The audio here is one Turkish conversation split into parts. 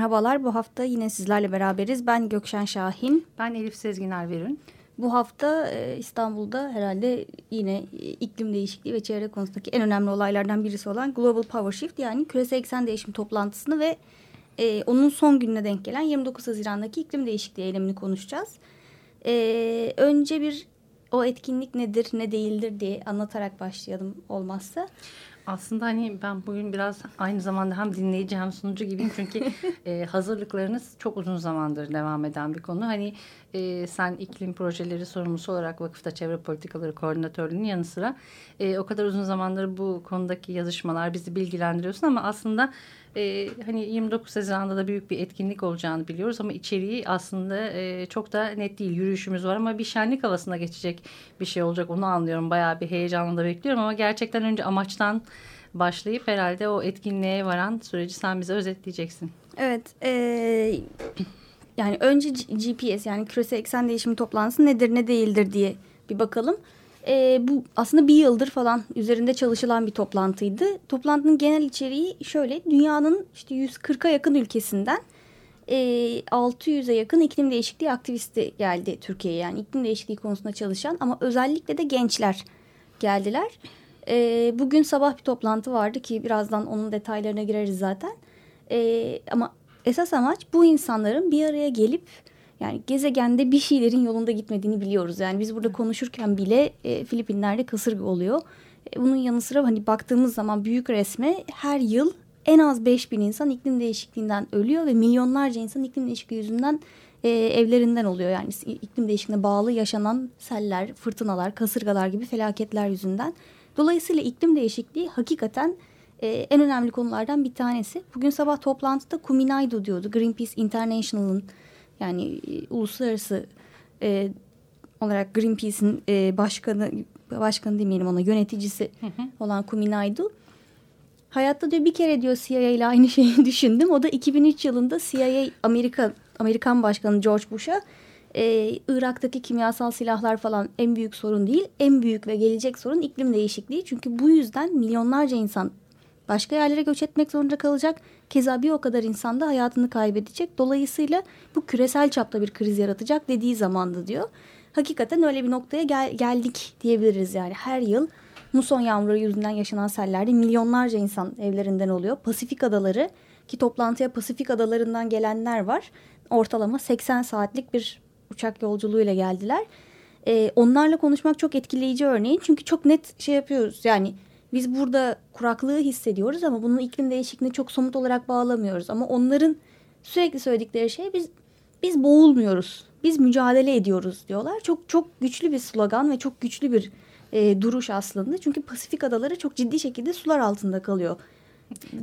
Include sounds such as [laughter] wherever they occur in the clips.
Merhabalar, bu hafta yine sizlerle beraberiz. Ben Gökşen Şahin. Ben Elif Sezgin Erver'in. Bu hafta e, İstanbul'da herhalde yine e, iklim değişikliği ve çevre konusundaki en önemli olaylardan birisi olan Global Power Shift yani küresel eksen değişim toplantısını ve e, onun son gününe denk gelen 29 Haziran'daki iklim değişikliği eylemini konuşacağız. önce bir o etkinlik nedir ne değildir diye anlatarak başlayalım olmazsa. Aslında hani ben bugün biraz aynı zamanda hem dinleyici hem sunucu gibiyim. Çünkü [laughs] e, hazırlıklarınız çok uzun zamandır devam eden bir konu. Hani e, sen iklim projeleri sorumlusu olarak vakıfta çevre politikaları koordinatörlüğünün yanı sıra e, o kadar uzun zamandır bu konudaki yazışmalar bizi bilgilendiriyorsun ama aslında e, hani 29 Haziran'da da büyük bir etkinlik olacağını biliyoruz ama içeriği aslında e, çok da net değil. Yürüyüşümüz var ama bir şenlik havasına geçecek bir şey olacak onu anlıyorum. Bayağı bir heyecanla da bekliyorum ama gerçekten önce amaçtan başlayıp herhalde o etkinliğe varan süreci sen bize özetleyeceksin. Evet. E, yani önce GPS yani küresel eksen değişimi toplantısı nedir ne değildir diye bir bakalım. E, bu aslında bir yıldır falan üzerinde çalışılan bir toplantıydı. Toplantının genel içeriği şöyle dünyanın işte 140'a yakın ülkesinden e, 600'e yakın iklim değişikliği aktivisti geldi Türkiye'ye. Yani iklim değişikliği konusunda çalışan ama özellikle de gençler geldiler. E, bugün sabah bir toplantı vardı ki birazdan onun detaylarına gireriz zaten. E, ama esas amaç bu insanların bir araya gelip yani gezegende bir şeylerin yolunda gitmediğini biliyoruz. Yani biz burada konuşurken bile e, Filipinler'de kasırga oluyor. E, bunun yanı sıra hani baktığımız zaman büyük resme her yıl en az 5000 insan iklim değişikliğinden ölüyor ve milyonlarca insan iklim değişikliği yüzünden e, evlerinden oluyor. Yani iklim değişikliğine bağlı yaşanan seller, fırtınalar, kasırgalar gibi felaketler yüzünden. Dolayısıyla iklim değişikliği hakikaten e, en önemli konulardan bir tanesi. Bugün sabah toplantıda Kuminaido diyordu. Greenpeace International'ın yani e, uluslararası e, olarak Greenpeace'in e, başkanı başkanı demeyelim ona yöneticisi hı hı. olan Kuminaido. Hayatta diyor bir kere diyor CIA ile aynı şeyi [laughs] düşündüm. O da 2003 yılında CIA Amerika Amerikan Başkanı George Bush'a e, Irak'taki kimyasal silahlar falan en büyük sorun değil. En büyük ve gelecek sorun iklim değişikliği. Çünkü bu yüzden milyonlarca insan başka yerlere göç etmek zorunda kalacak. Keza bir o kadar insan da hayatını kaybedecek. Dolayısıyla bu küresel çapta bir kriz yaratacak dediği zamandı diyor. Hakikaten öyle bir noktaya gel geldik diyebiliriz yani. Her yıl muson yağmuru yüzünden yaşanan sellerde milyonlarca insan evlerinden oluyor. Pasifik adaları ki toplantıya Pasifik adalarından gelenler var. Ortalama 80 saatlik bir uçak yolculuğuyla geldiler. Ee, onlarla konuşmak çok etkileyici örneğin. Çünkü çok net şey yapıyoruz. Yani biz burada kuraklığı hissediyoruz ama bunun iklim değişikliğine çok somut olarak bağlamıyoruz. Ama onların sürekli söyledikleri şey biz biz boğulmuyoruz. Biz mücadele ediyoruz diyorlar. Çok çok güçlü bir slogan ve çok güçlü bir e, duruş aslında. Çünkü Pasifik adaları çok ciddi şekilde sular altında kalıyor.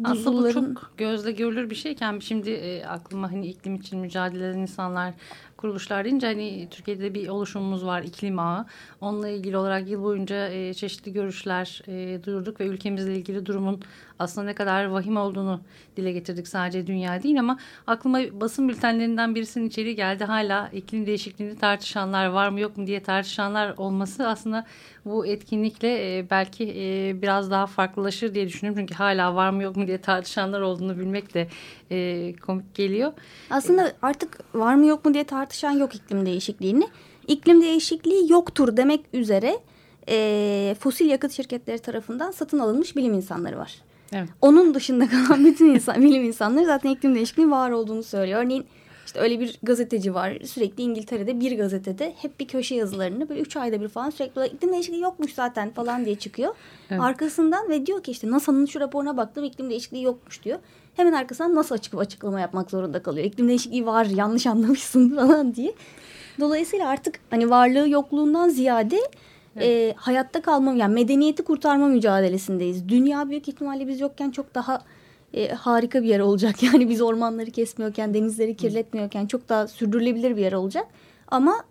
Aslında bu çok gözle görülür bir şeyken şimdi e, aklıma hani iklim için mücadele eden insanlar kuruluşlar deyince hani Türkiye'de bir oluşumumuz var iklim ağı. Onunla ilgili olarak yıl boyunca e, çeşitli görüşler e, duyurduk ve ülkemizle ilgili durumun aslında ne kadar vahim olduğunu dile getirdik sadece dünya değil ama aklıma basın bültenlerinden birisinin içeri geldi. Hala iklim değişikliğini tartışanlar var mı yok mu diye tartışanlar olması aslında bu etkinlikle e, belki e, biraz daha farklılaşır diye düşünüyorum. Çünkü hala var mı yok mu diye tartışanlar olduğunu bilmek de e, komik geliyor. Aslında artık var mı yok mu diye tartışan yok iklim değişikliğini. İklim değişikliği yoktur demek üzere e, fosil yakıt şirketleri tarafından satın alınmış bilim insanları var. Evet. Onun dışında kalan bütün insan, bilim insanları zaten iklim değişikliği var olduğunu söylüyor. Örneğin işte öyle bir gazeteci var. Sürekli İngiltere'de bir gazetede hep bir köşe yazılarını böyle üç ayda bir falan sürekli iklim değişikliği yokmuş zaten falan diye çıkıyor. Evet. Arkasından ve diyor ki işte NASA'nın şu raporuna baktım iklim değişikliği yokmuş diyor. Hemen arkasından NASA açık açıklama yapmak zorunda kalıyor. İklim değişikliği var yanlış anlamışsın [laughs] falan diye. Dolayısıyla artık hani varlığı yokluğundan ziyade evet. e, hayatta kalma yani medeniyeti kurtarma mücadelesindeyiz. Dünya büyük ihtimalle biz yokken çok daha e, harika bir yer olacak. [laughs] Yani biz ormanları kesmiyorken, denizleri kirletmiyorken çok daha sürdürülebilir bir yer olacak. Ama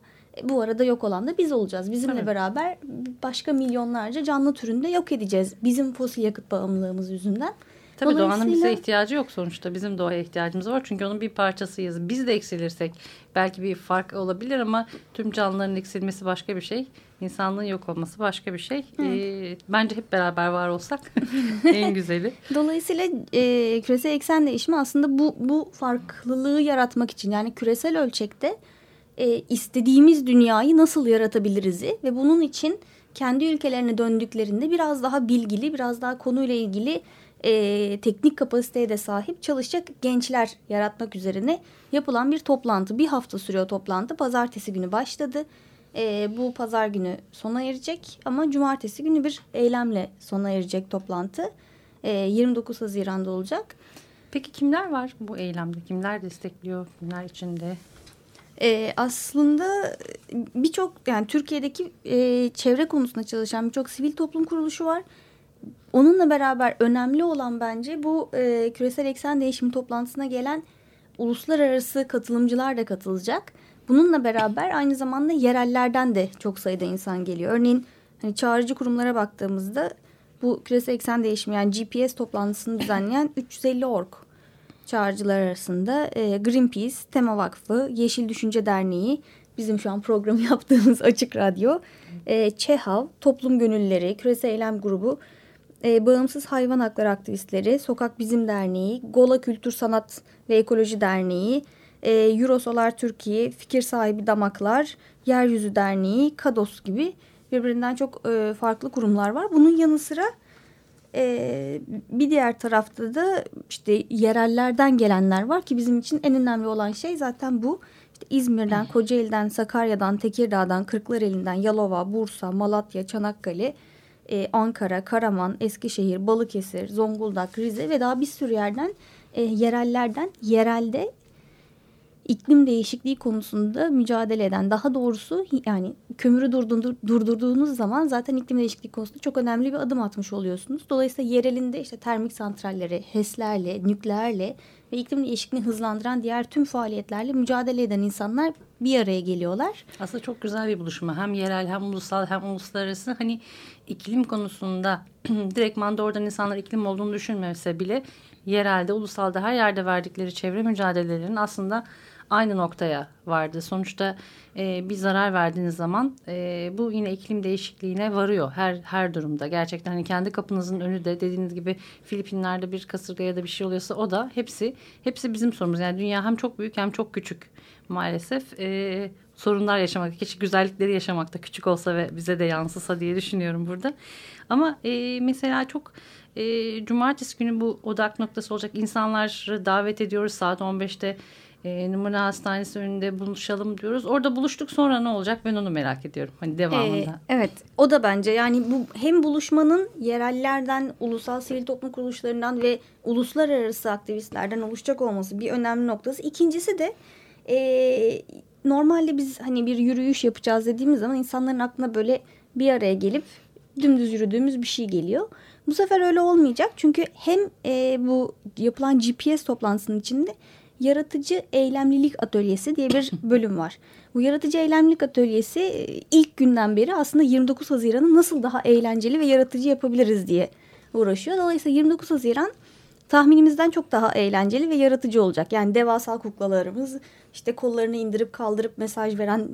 bu arada yok olan da biz olacağız. Bizimle Tabii. beraber başka milyonlarca canlı türünde yok edeceğiz. Bizim fosil yakıt bağımlılığımız yüzünden. Tabii Dolayısıyla... doğanın bize ihtiyacı yok sonuçta. Bizim doğaya ihtiyacımız var. Çünkü onun bir parçasıyız. Biz de eksilirsek belki bir fark olabilir ama tüm canlıların eksilmesi başka bir şey. İnsanlığın yok olması başka bir şey. Ee, bence hep beraber var olsak [laughs] en güzeli. Dolayısıyla e, küresel eksen değişimi aslında bu, bu farklılığı yaratmak için yani küresel ölçekte e, istediğimiz dünyayı nasıl yaratabiliriz ve bunun için kendi ülkelerine döndüklerinde biraz daha bilgili, biraz daha konuyla ilgili e, teknik kapasiteye de sahip çalışacak gençler yaratmak üzerine yapılan bir toplantı. Bir hafta sürüyor toplantı. Pazartesi günü başladı. E, bu pazar günü sona erecek ama cumartesi günü bir eylemle sona erecek toplantı. E, 29 Haziran'da olacak. Peki kimler var bu eylemde? Kimler destekliyor? Kimler içinde? E, aslında birçok yani Türkiye'deki e, çevre konusunda çalışan birçok sivil toplum kuruluşu var. Onunla beraber önemli olan bence bu e, küresel eksen değişimi toplantısına gelen uluslararası katılımcılar da katılacak. Bununla beraber aynı zamanda yerellerden de çok sayıda insan geliyor. Örneğin hani çağrıcı kurumlara baktığımızda bu küresel eksen değişimi yani GPS toplantısını düzenleyen 350 org çağrıcılar arasında e, Greenpeace, Tema Vakfı, Yeşil Düşünce Derneği, bizim şu an programı [laughs] yaptığımız Açık Radyo, e, ÇEHAV, Toplum Gönüllüleri, Küresel Eylem Grubu, e, Bağımsız Hayvan Hakları Aktivistleri, Sokak Bizim Derneği, Gola Kültür Sanat ve Ekoloji Derneği, e, Eurosolar Türkiye, Fikir Sahibi Damaklar, Yeryüzü Derneği, KADOS gibi birbirinden çok e, farklı kurumlar var. Bunun yanı sıra e, bir diğer tarafta da işte yerellerden gelenler var ki bizim için en önemli olan şey zaten bu. İşte İzmir'den, Kocaeli'den, Sakarya'dan, Tekirdağ'dan, Kırklareli'nden, Yalova, Bursa, Malatya, Çanakkale, e, Ankara, Karaman, Eskişehir, Balıkesir, Zonguldak, Rize ve daha bir sürü yerden e, yerellerden yerelde iklim değişikliği konusunda mücadele eden daha doğrusu yani kömürü durdur, durdurduğunuz zaman zaten iklim değişikliği konusunda çok önemli bir adım atmış oluyorsunuz. Dolayısıyla yerelinde işte termik santralleri, HES'lerle, nükleerle ve iklim değişikliğini hızlandıran diğer tüm faaliyetlerle mücadele eden insanlar bir araya geliyorlar. Aslında çok güzel bir buluşma. Hem yerel hem ulusal hem uluslararası hani iklim konusunda [clears throat] direktman doğrudan insanlar iklim olduğunu düşünmese bile yerelde, ulusalda her yerde verdikleri çevre mücadelelerinin aslında aynı noktaya vardı. Sonuçta e, bir zarar verdiğiniz zaman e, bu yine iklim değişikliğine varıyor her her durumda. Gerçekten hani kendi kapınızın önü de dediğiniz gibi Filipinler'de bir kasırga ya da bir şey oluyorsa o da hepsi hepsi bizim sorumuz. Yani dünya hem çok büyük hem çok küçük maalesef. E, sorunlar yaşamak, keşke güzellikleri yaşamakta küçük olsa ve bize de yansısa diye düşünüyorum burada. Ama e, mesela çok e, cumartesi günü bu odak noktası olacak insanları davet ediyoruz saat 15'te e, numara hastanesi önünde buluşalım diyoruz. Orada buluştuk sonra ne olacak ben onu merak ediyorum. Hani devamında. Ee, evet o da bence yani bu hem buluşmanın yerellerden, ulusal sivil toplum kuruluşlarından ve uluslararası aktivistlerden oluşacak olması bir önemli noktası. İkincisi de e, normalde biz hani bir yürüyüş yapacağız dediğimiz zaman insanların aklına böyle bir araya gelip dümdüz yürüdüğümüz bir şey geliyor. Bu sefer öyle olmayacak çünkü hem e, bu yapılan GPS toplantısının içinde yaratıcı eylemlilik atölyesi diye bir [laughs] bölüm var. Bu yaratıcı eylemlilik atölyesi e, ilk günden beri aslında 29 Haziran'ı nasıl daha eğlenceli ve yaratıcı yapabiliriz diye uğraşıyor. Dolayısıyla 29 Haziran tahminimizden çok daha eğlenceli ve yaratıcı olacak. Yani devasa kuklalarımız, işte kollarını indirip kaldırıp mesaj veren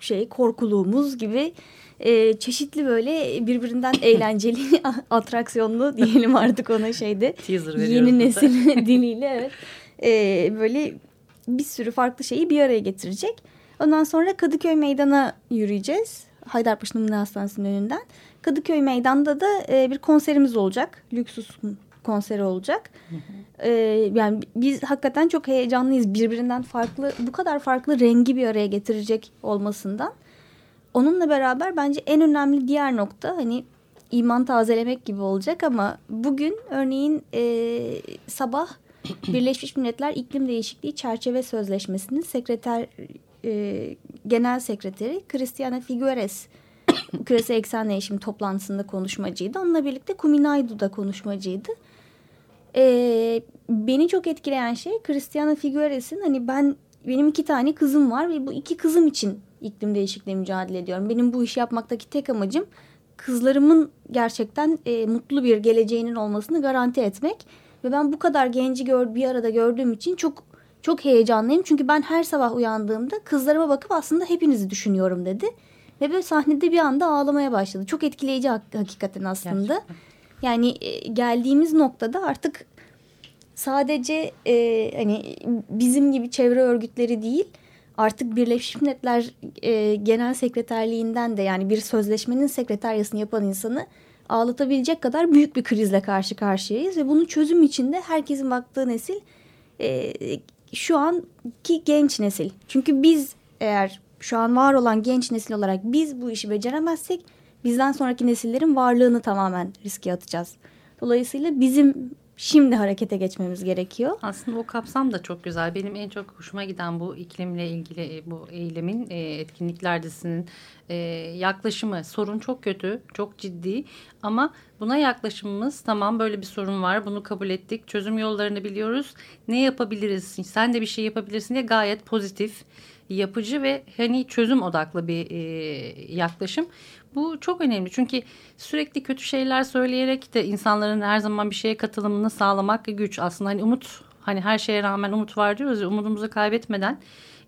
şey korkuluğumuz gibi e, çeşitli böyle birbirinden [laughs] eğlenceli [laughs] atraksiyonlu diyelim artık ona şeyde. Teaser Yeni nesil [laughs] diliyle evet e, böyle bir sürü farklı şeyi bir araya getirecek. Ondan sonra Kadıköy Meydan'a yürüyeceğiz. Haydarpaşa Numune Hastanesi'nin önünden. Kadıköy Meydan'da da e, bir konserimiz olacak. Lüksus konseri olacak. Hı hı. E, yani biz hakikaten çok heyecanlıyız. Birbirinden farklı, bu kadar farklı rengi bir araya getirecek olmasından. Onunla beraber bence en önemli diğer nokta hani iman tazelemek gibi olacak ama bugün örneğin e, sabah [clears throat] Birleşmiş Milletler İklim Değişikliği Çerçeve Sözleşmesi'nin sekreter e, genel sekreteri Christiana Figueres [coughs] küresel eksen değişim toplantısında konuşmacıydı. Onunla birlikte Kuminaidu da konuşmacıydı. E, beni çok etkileyen şey Christiana Figueres'in hani ben benim iki tane kızım var ve bu iki kızım için iklim değişikliği mücadele ediyorum. Benim bu işi yapmaktaki tek amacım kızlarımın gerçekten e, mutlu bir geleceğinin olmasını garanti etmek. Ve ben bu kadar genci gör, bir arada gördüğüm için çok çok heyecanlıyım. Çünkü ben her sabah uyandığımda kızlarıma bakıp aslında hepinizi düşünüyorum dedi. Ve böyle sahnede bir anda ağlamaya başladı. Çok etkileyici hakikaten aslında. Gerçekten. Yani e, geldiğimiz noktada artık sadece e, hani bizim gibi çevre örgütleri değil artık Birleşmiş Milletler e, Genel Sekreterliğinden de yani bir sözleşmenin sekreteryasını yapan insanı ağlatabilecek kadar büyük bir krizle karşı karşıyayız ve bunun çözüm içinde herkesin baktığı nesil e, şu anki genç nesil. Çünkü biz eğer şu an var olan genç nesil olarak biz bu işi beceremezsek bizden sonraki nesillerin varlığını tamamen riske atacağız. Dolayısıyla bizim şimdi harekete geçmemiz gerekiyor. Aslında o kapsam da çok güzel. Benim en çok hoşuma giden bu iklimle ilgili e, bu eylemin e, etkinlikler dizisinin e, yaklaşımı. Sorun çok kötü, çok ciddi ama buna yaklaşımımız tamam böyle bir sorun var. Bunu kabul ettik. Çözüm yollarını biliyoruz. Ne yapabiliriz? Sen de bir şey yapabilirsin diye gayet pozitif yapıcı ve hani çözüm odaklı bir yaklaşım. Bu çok önemli çünkü sürekli kötü şeyler söyleyerek de insanların her zaman bir şeye katılımını sağlamak güç. Aslında hani umut hani her şeye rağmen umut var diyoruz ya umudumuzu kaybetmeden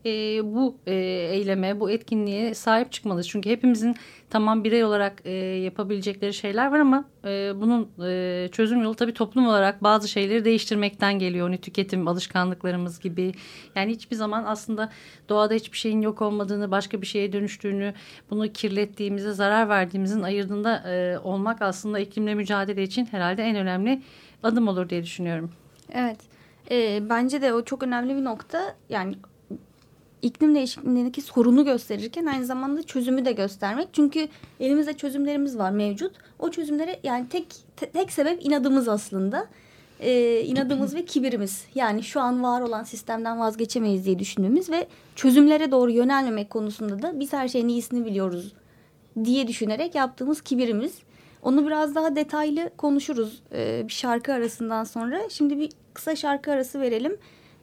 e, bu e, eyleme, bu etkinliğe sahip çıkmalıyız. Çünkü hepimizin tamam birey olarak e, yapabilecekleri şeyler var ama e, bunun e, çözüm yolu tabii toplum olarak bazı şeyleri değiştirmekten geliyor. Hani tüketim alışkanlıklarımız gibi. Yani hiçbir zaman aslında doğada hiçbir şeyin yok olmadığını, başka bir şeye dönüştüğünü, bunu kirlettiğimize, zarar verdiğimizin ayırdığında e, olmak aslında iklimle mücadele için herhalde en önemli adım olur diye düşünüyorum. Evet. E, bence de o çok önemli bir nokta. Yani iklim değişikliğindeki sorunu gösterirken aynı zamanda çözümü de göstermek. Çünkü elimizde çözümlerimiz var mevcut. O çözümlere yani tek te, tek sebep inadımız aslında. Ee, inadımız ve kibirimiz. Yani şu an var olan sistemden vazgeçemeyiz diye düşündüğümüz ve çözümlere doğru yönelmemek konusunda da biz her şeyin iyisini biliyoruz diye düşünerek yaptığımız kibirimiz. Onu biraz daha detaylı konuşuruz ee, bir şarkı arasından sonra. Şimdi bir kısa şarkı arası verelim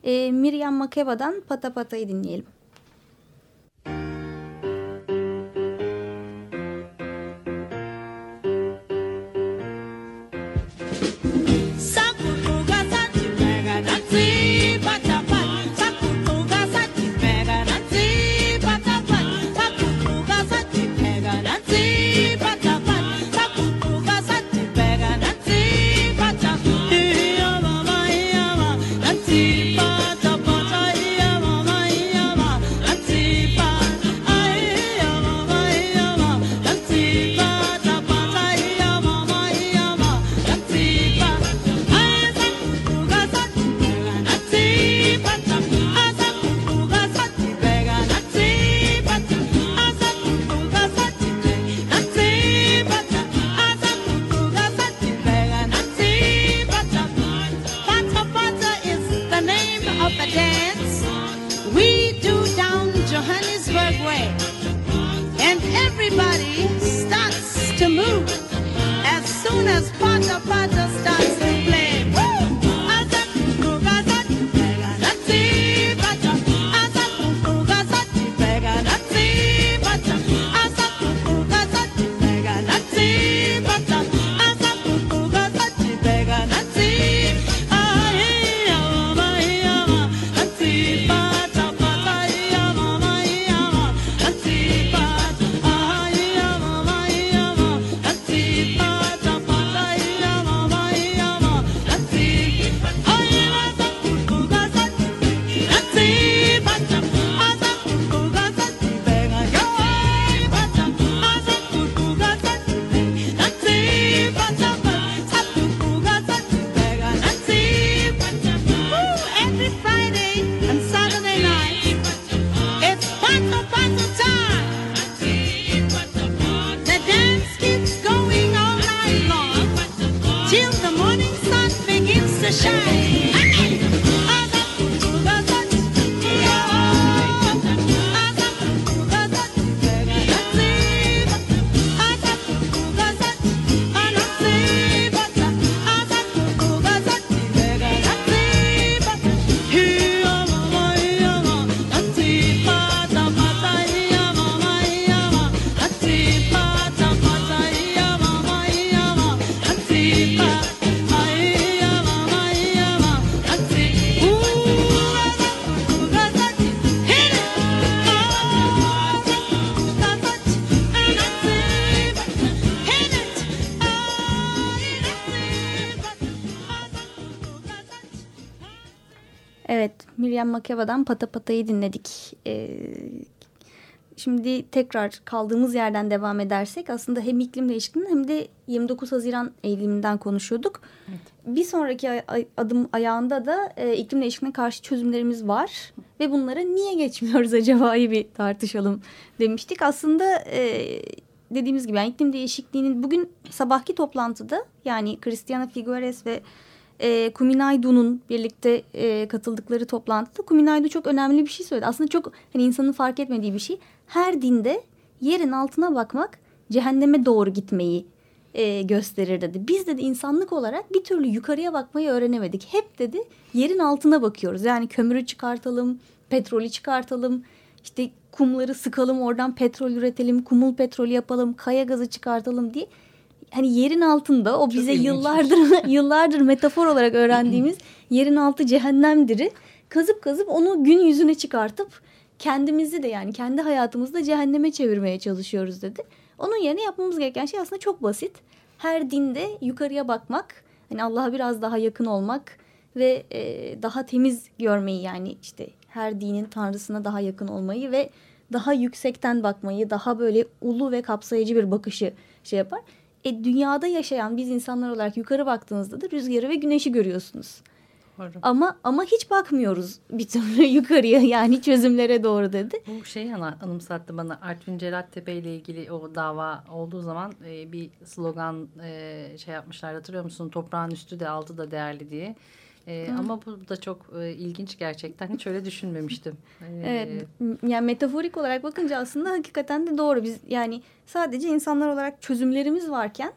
e, Miriam Makeba'dan Pata Pata'yı dinleyelim. Miriam Makeva'dan Pata Pata'yı dinledik. E, şimdi tekrar kaldığımız yerden devam edersek aslında hem iklim değişikliğinin hem de 29 Haziran eyleminden konuşuyorduk. Evet. Bir sonraki adım ayağında da e, iklim değişikliğine karşı çözümlerimiz var ve bunlara niye geçmiyoruz acaba bir tartışalım demiştik. Aslında e, dediğimiz gibi yani iklim değişikliğinin bugün sabahki toplantıda yani Cristiana Figueres ve e, Kuminaydu'nun birlikte e, katıldıkları toplantıda Kuminaydu çok önemli bir şey söyledi. Aslında çok hani insanın fark etmediği bir şey. Her dinde yerin altına bakmak cehenneme doğru gitmeyi e, gösterir dedi. Biz dedi insanlık olarak bir türlü yukarıya bakmayı öğrenemedik. Hep dedi yerin altına bakıyoruz. Yani kömürü çıkartalım, petrolü çıkartalım, işte kumları sıkalım oradan petrol üretelim, kumul petrolü yapalım, kaya gazı çıkartalım diye hani yerin altında o bize yıllardır [laughs] yıllardır metafor olarak öğrendiğimiz [laughs] yerin altı cehennemdiri kazıp kazıp onu gün yüzüne çıkartıp kendimizi de yani kendi hayatımızda cehenneme çevirmeye çalışıyoruz dedi. Onun yerine yapmamız gereken şey aslında çok basit. Her dinde yukarıya bakmak, hani Allah'a biraz daha yakın olmak ve e, daha temiz görmeyi yani işte her dinin tanrısına daha yakın olmayı ve daha yüksekten bakmayı, daha böyle ulu ve kapsayıcı bir bakışı şey yapar. E, dünyada yaşayan biz insanlar olarak yukarı baktığınızda da rüzgarı ve güneşi görüyorsunuz. Doğru. Ama ama hiç bakmıyoruz bir türlü [laughs] yukarıya yani çözümlere doğru dedi. Bu şey anımsattı bana Artvin Cerattepe ile ilgili o dava olduğu zaman e, bir slogan e, şey yapmışlar hatırlıyor musun? Toprağın üstü de altı da değerli diye. Ee, ama bu da çok e, ilginç gerçekten. Hiç öyle düşünmemiştim. [laughs] Ee, evet. Yani metaforik olarak bakınca aslında hakikaten de doğru. Biz yani sadece insanlar olarak çözümlerimiz varken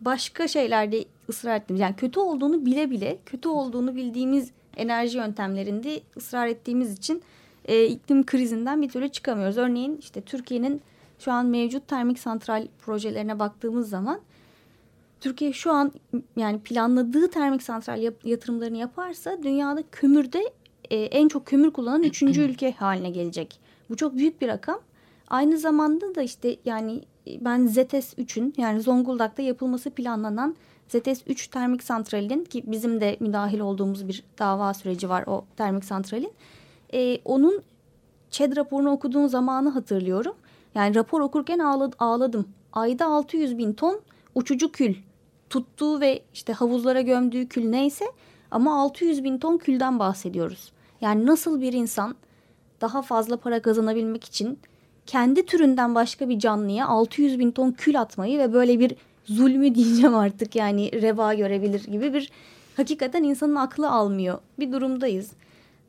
başka şeylerde ısrar ettiğimiz yani kötü olduğunu bile bile kötü olduğunu bildiğimiz enerji yöntemlerinde ısrar ettiğimiz için e, iklim krizinden bir türlü çıkamıyoruz. Örneğin işte Türkiye'nin şu an mevcut termik santral projelerine baktığımız zaman Türkiye şu an yani planladığı termik santral yap, yatırımlarını yaparsa dünyada kömürde e, en çok kömür kullanan üçüncü [clears throat] ülke haline gelecek. Bu çok büyük bir rakam. Aynı zamanda da işte yani ben ZETES 3'ün yani Zonguldak'ta yapılması planlanan ZETES 3 termik santralinin ki bizim de müdahil olduğumuz bir dava süreci var o termik santralin. E, onun ÇED raporunu okuduğum zamanı hatırlıyorum. Yani rapor okurken ağladım. Ayda 600 bin ton uçucu kül tuttuğu ve işte havuzlara gömdüğü kül neyse ama 600 bin ton külden bahsediyoruz. Yani nasıl bir insan daha fazla para kazanabilmek için kendi türünden başka bir canlıya 600 bin ton kül atmayı ve böyle bir zulmü [laughs] diyeceğim artık yani reva görebilir gibi bir hakikaten insanın aklı almıyor bir durumdayız.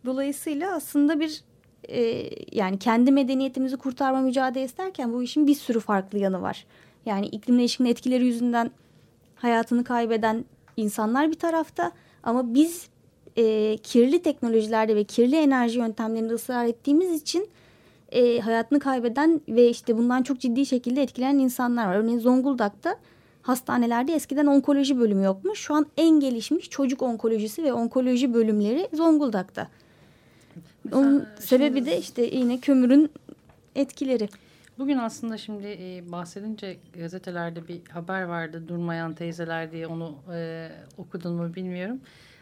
Dolayısıyla aslında bir e, yani kendi medeniyetimizi kurtarma mücadelesi derken bu işin bir sürü farklı yanı var. Yani iklim değişikliğinin etkileri yüzünden hayatını kaybeden insanlar bir tarafta ama biz e, kirli teknolojilerde ve kirli enerji yöntemlerinde ısrar ettiğimiz için e, hayatını kaybeden ve işte bundan çok ciddi şekilde etkilenen insanlar var. Örneğin Zonguldak'ta hastanelerde eskiden onkoloji bölümü yokmuş. Şu an en gelişmiş çocuk onkolojisi ve onkoloji bölümleri Zonguldak'ta. Onun sebebi de işte yine kömürün etkileri. Bugün aslında şimdi e, bahsedince gazetelerde bir haber vardı durmayan teyzeler diye onu e, okudun mu bilmiyorum.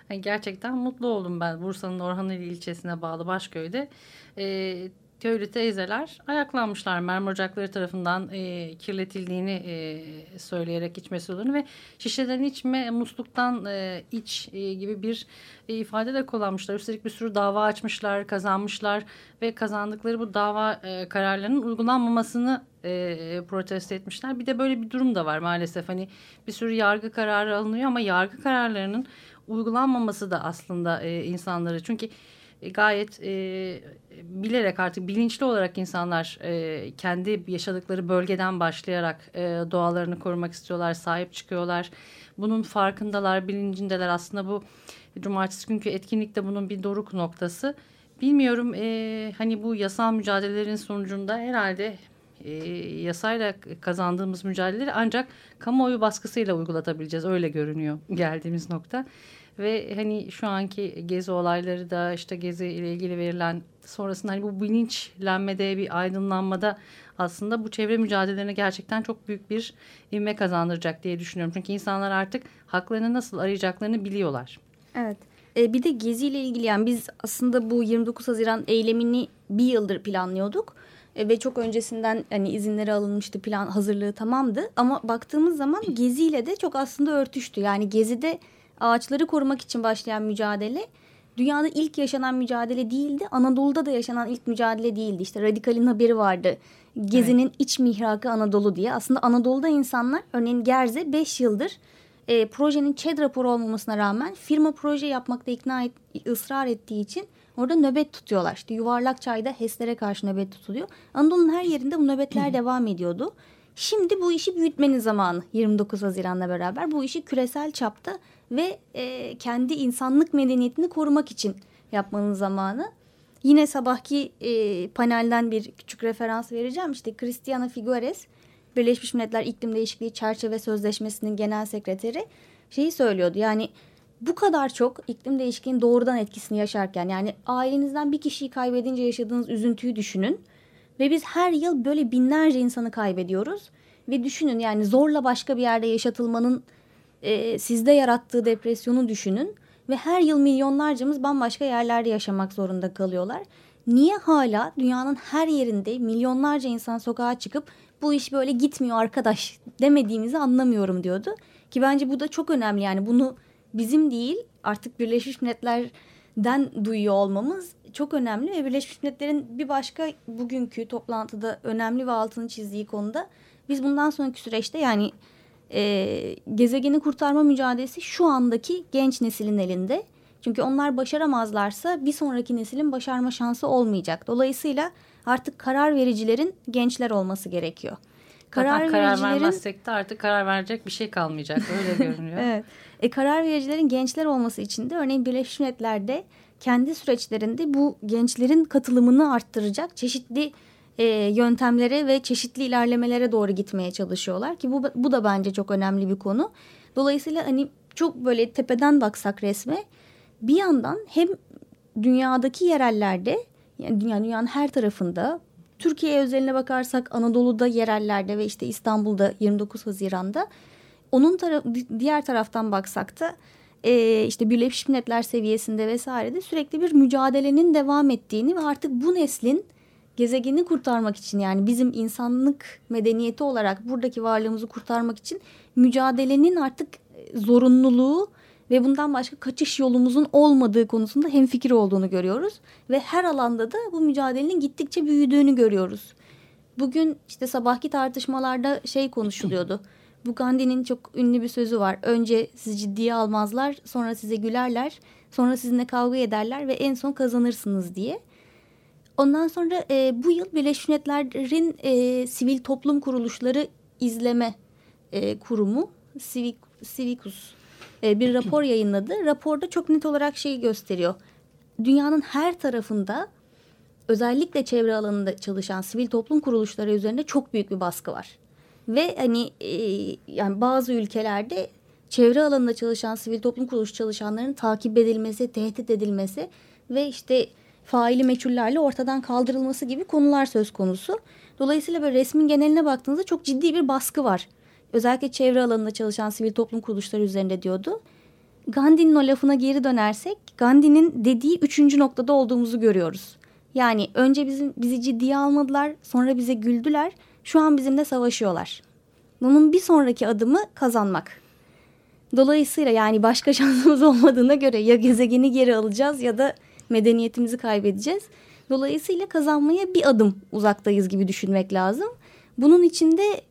Yani gerçekten mutlu oldum ben Bursa'nın Orhaneli ilçesine bağlı Başköy'de. E, köylü teyzeler ayaklanmışlar mermer ocakları tarafından e, kirletildiğini e, söyleyerek içme sularını ve şişeden içme musluktan e, iç e, gibi bir e, ifade de kullanmışlar. Üstelik bir sürü dava açmışlar, kazanmışlar ve kazandıkları bu dava e, kararlarının uygulanmamasını e, protesto etmişler. Bir de böyle bir durum da var maalesef. Hani bir sürü yargı kararı alınıyor ama yargı kararlarının uygulanmaması da aslında e, insanları çünkü e, gayet e, bilerek artık bilinçli olarak insanlar e, kendi yaşadıkları bölgeden başlayarak e, doğalarını korumak istiyorlar, sahip çıkıyorlar. Bunun farkındalar, bilincindeler. Aslında bu cumartesi günkü etkinlikte bunun bir doruk noktası. Bilmiyorum e, hani bu yasal mücadelelerin sonucunda herhalde e, yasayla kazandığımız mücadeleleri ancak kamuoyu baskısıyla uygulatabileceğiz. Öyle görünüyor geldiğimiz nokta. Ve hani şu anki gezi olayları da işte gezi ile ilgili verilen sonrasında hani bu bilinçlenmede bir aydınlanmada aslında bu çevre mücadelelerine gerçekten çok büyük bir ivme kazandıracak diye düşünüyorum. Çünkü insanlar artık haklarını nasıl arayacaklarını biliyorlar. Evet. E, bir de Gezi ile ilgili yani biz aslında bu 29 Haziran eylemini bir yıldır planlıyorduk. E, ve çok öncesinden hani izinleri alınmıştı plan hazırlığı tamamdı. Ama baktığımız zaman Gezi ile de çok aslında örtüştü. Yani Gezi'de ağaçları korumak için başlayan mücadele dünyada ilk yaşanan mücadele değildi. Anadolu'da da yaşanan ilk mücadele değildi. İşte Radikal'in haberi vardı. Gezi'nin evet. iç mihrakı Anadolu diye. Aslında Anadolu'da insanlar örneğin Gerze 5 yıldır e, projenin ÇED raporu olmamasına rağmen firma proje yapmakta ikna et, ısrar ettiği için orada nöbet tutuyorlar. İşte yuvarlak çayda HES'lere karşı nöbet tutuluyor. Anadolu'nun her yerinde bu nöbetler [clears throat] devam ediyordu. Şimdi bu işi büyütmenin zamanı 29 Haziran'la beraber bu işi küresel çapta ve e, kendi insanlık medeniyetini korumak için yapmanın zamanı. Yine sabahki e, panelden bir küçük referans vereceğim. İşte Cristiana Figueres, Birleşmiş Milletler İklim Değişikliği Çerçeve Sözleşmesi'nin genel sekreteri şeyi söylüyordu. Yani bu kadar çok iklim değişikliğinin doğrudan etkisini yaşarken yani ailenizden bir kişiyi kaybedince yaşadığınız üzüntüyü düşünün. Ve biz her yıl böyle binlerce insanı kaybediyoruz. Ve düşünün yani zorla başka bir yerde yaşatılmanın e, sizde yarattığı depresyonu düşünün. Ve her yıl milyonlarcamız bambaşka yerlerde yaşamak zorunda kalıyorlar. Niye hala dünyanın her yerinde milyonlarca insan sokağa çıkıp bu iş böyle gitmiyor arkadaş demediğimizi anlamıyorum diyordu. Ki bence bu da çok önemli yani bunu bizim değil artık Birleşmiş Milletler'den duyuyor olmamız çok önemli ve Birleşmiş Milletler'in bir başka bugünkü toplantıda önemli ve altını çizdiği konuda biz bundan sonraki süreçte yani e, gezegeni kurtarma mücadelesi şu andaki genç neslin elinde. Çünkü onlar başaramazlarsa bir sonraki neslin başarma şansı olmayacak. Dolayısıyla artık karar vericilerin gençler olması gerekiyor. Karar, karar vericilerin... vermezsek de artık karar verecek bir şey kalmayacak öyle görünüyor. [laughs] evet. E, karar vericilerin gençler olması için de örneğin Birleşmiş Milletler'de kendi süreçlerinde bu gençlerin katılımını arttıracak çeşitli e, yöntemlere ve çeşitli ilerlemelere doğru gitmeye çalışıyorlar ki bu, bu da bence çok önemli bir konu. Dolayısıyla hani çok böyle tepeden baksak resme bir yandan hem dünyadaki yerellerde yani dünya, dünyanın her tarafında Türkiye özeline bakarsak Anadolu'da yerellerde ve işte İstanbul'da 29 Haziran'da onun taraf, diğer taraftan baksak da e, işte Birleşmiş Milletler seviyesinde vesairede sürekli bir mücadelenin devam ettiğini ve artık bu neslin gezegeni kurtarmak için yani bizim insanlık medeniyeti olarak buradaki varlığımızı kurtarmak için mücadelenin artık zorunluluğu ve bundan başka kaçış yolumuzun olmadığı konusunda hemfikir olduğunu görüyoruz. Ve her alanda da bu mücadelenin gittikçe büyüdüğünü görüyoruz. Bugün işte sabahki tartışmalarda şey konuşuluyordu. Bu Gandhi'nin çok ünlü bir sözü var. Önce sizi ciddiye almazlar, sonra size gülerler, sonra sizinle kavga ederler ve en son kazanırsınız diye. Ondan sonra e, bu yıl Birleşmiş Milletler'in e, sivil toplum kuruluşları izleme e, kurumu Civic, Civicus e, bir rapor yayınladı. Raporda çok net olarak şeyi gösteriyor. Dünyanın her tarafında özellikle çevre alanında çalışan sivil toplum kuruluşları üzerinde çok büyük bir baskı var. Ve hani e, yani bazı ülkelerde çevre alanında çalışan sivil toplum kuruluş çalışanlarının takip edilmesi, tehdit edilmesi ve işte faili meçhullerle ortadan kaldırılması gibi konular söz konusu. Dolayısıyla böyle resmin geneline baktığınızda çok ciddi bir baskı var. Özellikle çevre alanında çalışan sivil toplum kuruluşları üzerinde diyordu. Gandhi'nin o lafına geri dönersek Gandhi'nin dediği üçüncü noktada olduğumuzu görüyoruz. Yani önce bizim bizi ciddiye almadılar, sonra bize güldüler, şu an bizimle savaşıyorlar. Bunun bir sonraki adımı kazanmak. Dolayısıyla yani başka [laughs] şansımız olmadığına göre ya gezegeni geri alacağız ya da medeniyetimizi kaybedeceğiz. Dolayısıyla kazanmaya bir adım uzaktayız gibi düşünmek lazım. Bunun içinde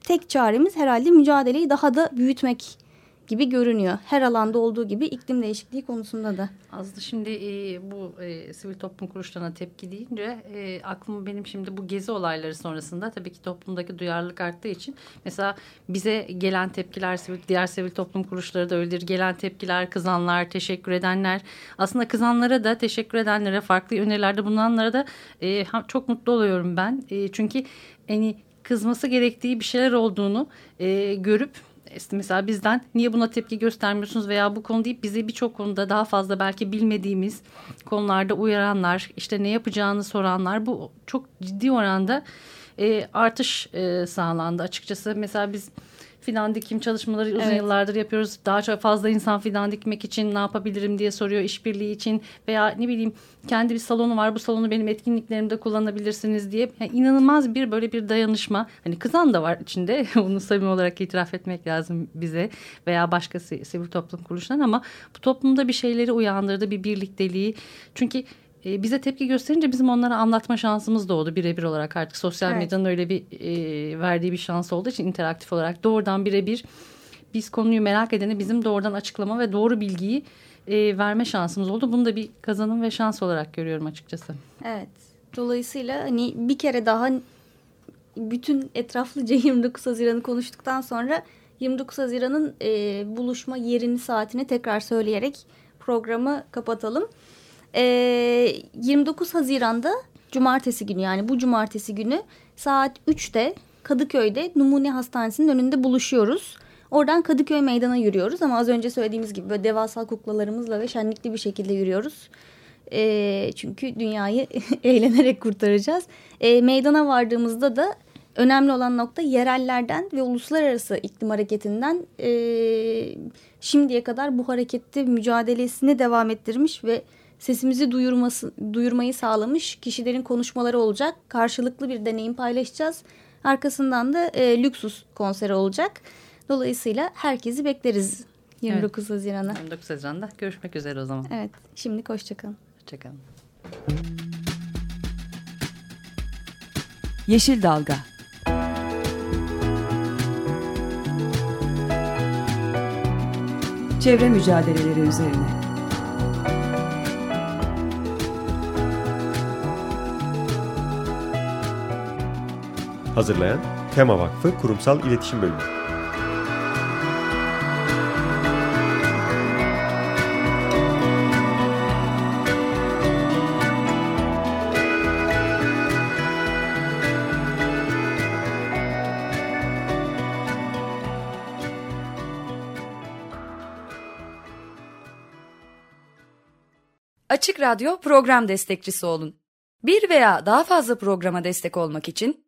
tek çaremiz herhalde mücadeleyi daha da büyütmek gibi görünüyor. Her alanda olduğu gibi iklim değişikliği konusunda da. Azdı şimdi e, bu e, sivil toplum kuruluşlarına tepki deyince e, aklıma benim şimdi bu gezi olayları sonrasında tabii ki toplumdaki duyarlılık arttığı için mesela bize gelen tepkiler sivil, diğer sivil toplum kuruluşları da öyledir. Gelen tepkiler, kızanlar, teşekkür edenler aslında kızanlara da teşekkür edenlere farklı önerilerde bulunanlara da e, çok mutlu oluyorum ben. E, çünkü hani kızması gerektiği bir şeyler olduğunu e, görüp mesela bizden niye buna tepki göstermiyorsunuz veya bu konu deyip bizi birçok konuda daha fazla belki bilmediğimiz konularda uyaranlar işte ne yapacağını soranlar bu çok ciddi oranda e, artış e, sağlandı. Açıkçası mesela biz fidan dikim çalışmaları uzun Evet. yıllardır yapıyoruz. Daha çok fazla insan fidan dikmek için ne yapabilirim diye soruyor işbirliği için. Veya ne bileyim kendi bir salonu var bu salonu benim etkinliklerimde kullanabilirsiniz diye. Yani inanılmaz bir böyle bir dayanışma. Hani kızan da var içinde. [laughs] Onu samimi olarak itiraf etmek lazım bize veya başka si- sivil toplum kuruluşlarına ama bu toplumda bir şeyleri uyandırdı bir birlikteliği. Çünkü e, bize tepki gösterince bizim onlara anlatma şansımız doğdu birebir olarak artık sosyal Evet. medyanın öyle bir e, verdiği bir şans olduğu için interaktif olarak doğrudan birebir biz konuyu merak edene bizim doğrudan açıklama ve doğru bilgiyi e, verme şansımız oldu. Bunu da bir kazanım ve şans olarak görüyorum açıkçası. Evet. Dolayısıyla hani bir kere daha bütün etraflıca [laughs] 29 Haziran'ı konuştuktan sonra 29 Haziran'ın e, buluşma yerini saatini tekrar söyleyerek programı kapatalım. E, 29 Haziran'da cumartesi günü yani bu cumartesi günü saat 3'te Kadıköy'de Numune Hastanesi'nin önünde buluşuyoruz. Oradan Kadıköy meydana yürüyoruz ama az önce söylediğimiz gibi böyle devasa kuklalarımızla ve şenlikli bir şekilde yürüyoruz. E, çünkü dünyayı [laughs] eğlenerek kurtaracağız. E, meydana vardığımızda da önemli olan nokta yerellerden ve uluslararası iklim hareketinden e, şimdiye kadar bu harekette mücadelesini devam ettirmiş ve sesimizi duyurması, duyurmayı sağlamış kişilerin konuşmaları olacak. Karşılıklı bir deneyim paylaşacağız. Arkasından da e, Lüksus konseri olacak. Dolayısıyla herkesi bekleriz 29 Haziran'a. 29 Haziran'da görüşmek üzere o zaman. Evet, şimdi hoşçakalın. Hoşçakalın. Yeşil Dalga Çevre mücadeleleri üzerine Hazırlayan Tema Vakfı Kurumsal İletişim Bölümü. Açık Radyo program destekçisi olun. Bir veya daha fazla programa destek olmak için